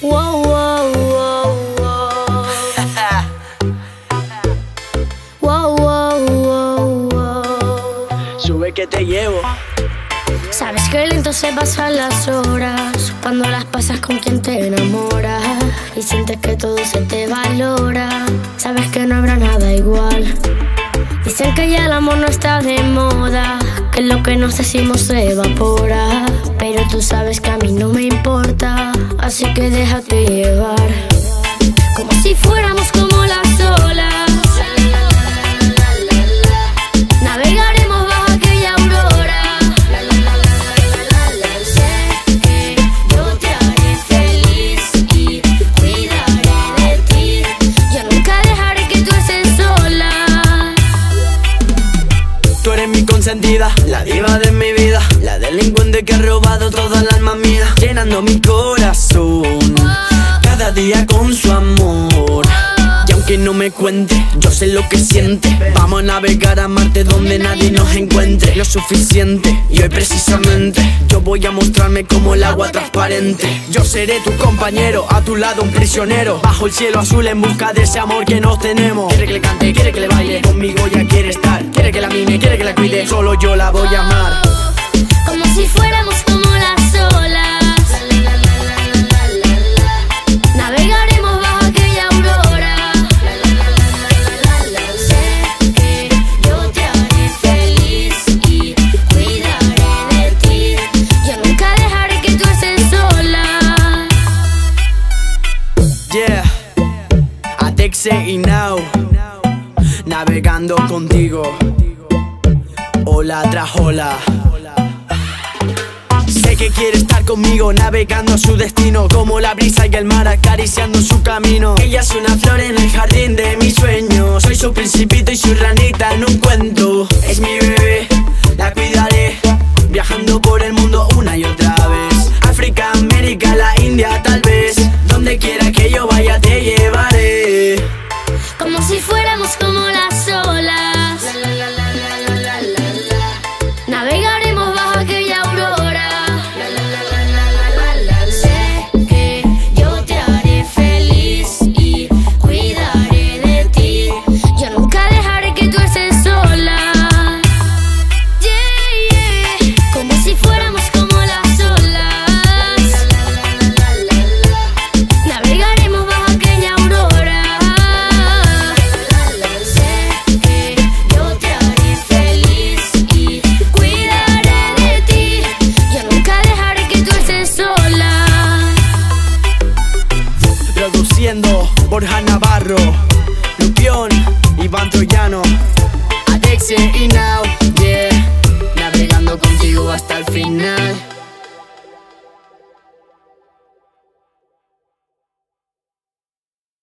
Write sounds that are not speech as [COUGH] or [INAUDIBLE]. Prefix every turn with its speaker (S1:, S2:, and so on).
S1: Wow, wow, wow, wow. [LAUGHS] Wow, wow, wow, wow.
S2: Sube que te llevo.
S1: Sabes que lento se pasan las horas cuando las pasas con quien te enamora y sientes que todo se te valora. Sabes que no habrá nada igual. Dicen que ya el amor no está de moda, que lo que nos decimos se evapora. Pero tú sabes que a mí no me importa, así que déjate llevar. Como si fuéramos
S2: la diva de mi vida, la delincuente que ha robado toda la alma mía, llenando mi corazón cada día con su amor. Y aunque no me cuente, yo sé lo que siente. Vamos a navegar a Marte donde nadie nos encuentre. Lo suficiente, y hoy precisamente yo voy a mostrarme como el agua transparente. Yo seré tu compañero, a tu lado un prisionero. Bajo el cielo azul en busca de ese amor que nos tenemos. Cuide, solo yo la voy a amar.
S1: Como si fuéramos como las olas. Navegaremos bajo aquella aurora. Sé que yo te haré feliz y cuidaré de ti. Yo nunca dejaré que tú estés sola.
S2: Yeah, Atexe y Now, navegando contigo. Hola tras hola. Sé que quiere estar conmigo, navegando a su destino, como la brisa y el mar acariciando su camino. Ella es una flor en el jardín de mis sueños. Soy su principito y su ranita Borja Navarro, Lupión, Iván Troyano.